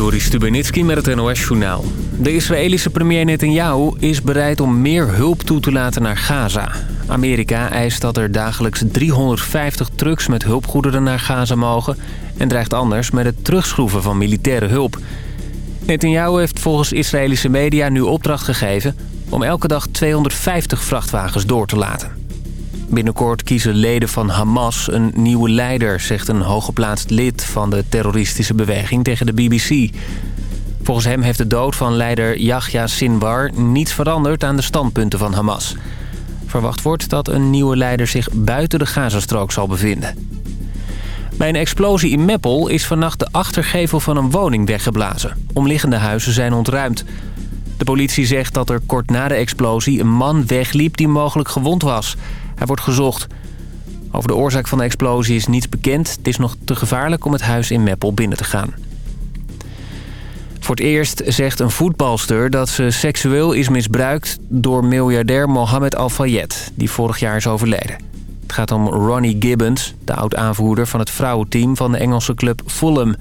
Joris Stubenitski met het NOS-journaal. De Israëlische premier Netanyahu is bereid om meer hulp toe te laten naar Gaza. Amerika eist dat er dagelijks 350 trucks met hulpgoederen naar Gaza mogen... en dreigt anders met het terugschroeven van militaire hulp. Netanyahu heeft volgens Israëlische media nu opdracht gegeven... om elke dag 250 vrachtwagens door te laten. Binnenkort kiezen leden van Hamas een nieuwe leider... zegt een hooggeplaatst lid van de terroristische beweging tegen de BBC. Volgens hem heeft de dood van leider Yahya Sinwar... niets veranderd aan de standpunten van Hamas. Verwacht wordt dat een nieuwe leider zich buiten de Gazastrook zal bevinden. Bij een explosie in Meppel is vannacht de achtergevel van een woning weggeblazen. Omliggende huizen zijn ontruimd. De politie zegt dat er kort na de explosie een man wegliep die mogelijk gewond was... Hij wordt gezocht. Over de oorzaak van de explosie is niets bekend. Het is nog te gevaarlijk om het huis in Meppel binnen te gaan. Voor het eerst zegt een voetbalster dat ze seksueel is misbruikt... door miljardair Mohammed Al-Fayed, die vorig jaar is overleden. Het gaat om Ronnie Gibbons, de oud-aanvoerder van het vrouwenteam... van de Engelse club Fulham.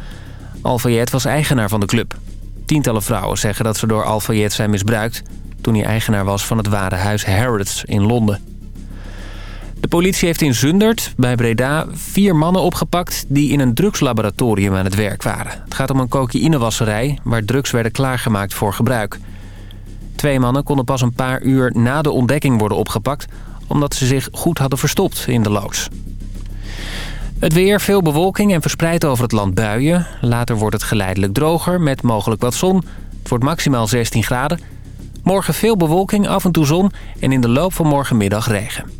Al-Fayed was eigenaar van de club. Tientallen vrouwen zeggen dat ze door Al-Fayed zijn misbruikt... toen hij eigenaar was van het warenhuis Harrods in Londen. De politie heeft in Zundert, bij Breda, vier mannen opgepakt... die in een drugslaboratorium aan het werk waren. Het gaat om een cocaïnewasserij waar drugs werden klaargemaakt voor gebruik. Twee mannen konden pas een paar uur na de ontdekking worden opgepakt... omdat ze zich goed hadden verstopt in de loods. Het weer, veel bewolking en verspreid over het land buien. Later wordt het geleidelijk droger met mogelijk wat zon. Het wordt maximaal 16 graden. Morgen veel bewolking, af en toe zon en in de loop van morgenmiddag regen.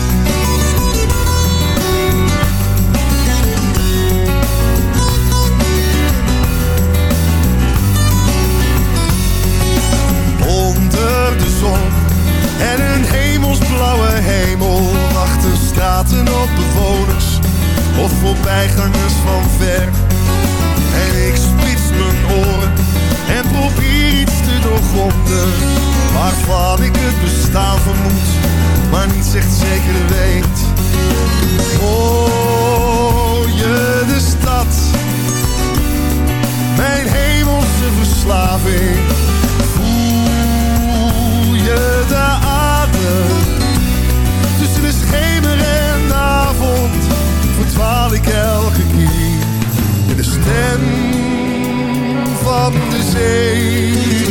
Voorbijgangers van ver. En ik spits mijn oren en probeer iets te doorgronden. Waarvan ik het bestaan vermoed, maar niet echt zeker weet. Oh, je de stad, mijn hemelse verslaving de verdwaal ik elke keer de stem van de zee.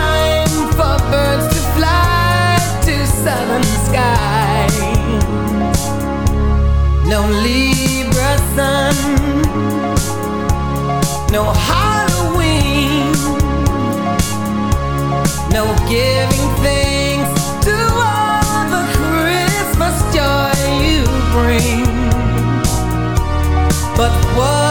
southern skies. No Libra sun, no Halloween, no giving thanks to all the Christmas joy you bring. But what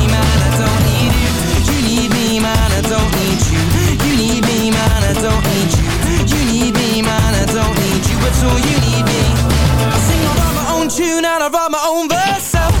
all You need me. I sing, I write my own tune and I write my own verse. don't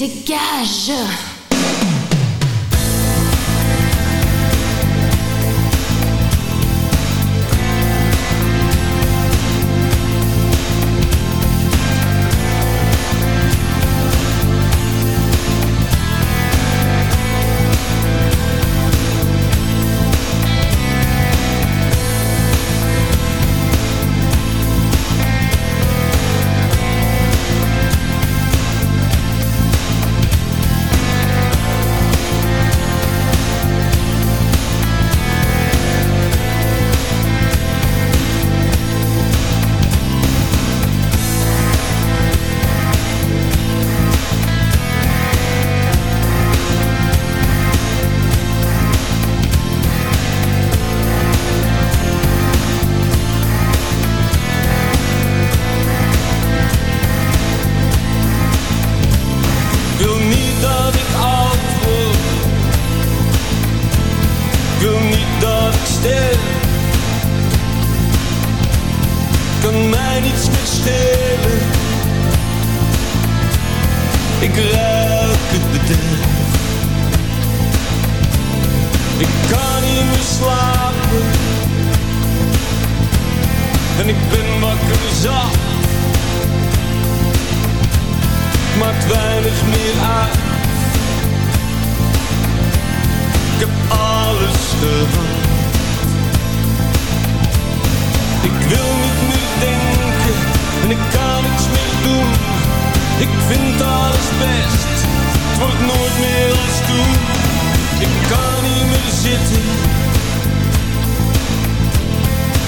Dégage ik ben wakker zat. maakt weinig meer uit. Ik heb alles gehad. Ik wil niet meer denken en ik kan niks meer doen. Ik vind alles best, het wordt nooit meer als toen. Ik kan niet meer zitten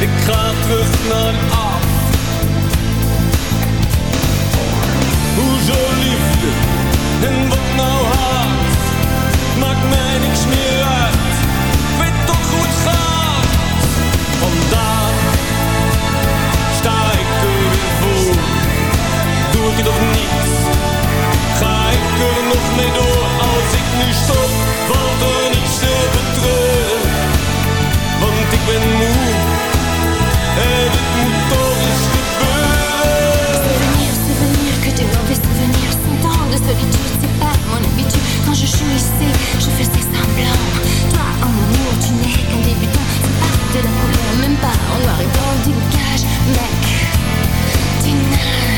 Ik ga terug naar af. Hoezo liefde en wat nou haat? Maakt mij niks meer uit. Ik weet toch hoe het. Vandaag sta ik weer voor. Doe ik het toch niet? c'est pas mon habitude. Quand je jouissais, je faisais semblant. Toi, en amour, tu n'es qu'un débutant. C'est pas de la couleur, même pas en noir et blanc. Dégage, mec, tu.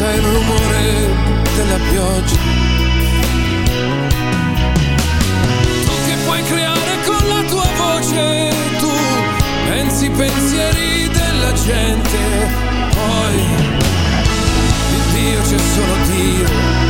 senza il rumore della pioggia. Tu che puoi creare con la tua voce, tu pensi i pensieri della gente, poi di Dio c'è solo Dio.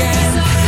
much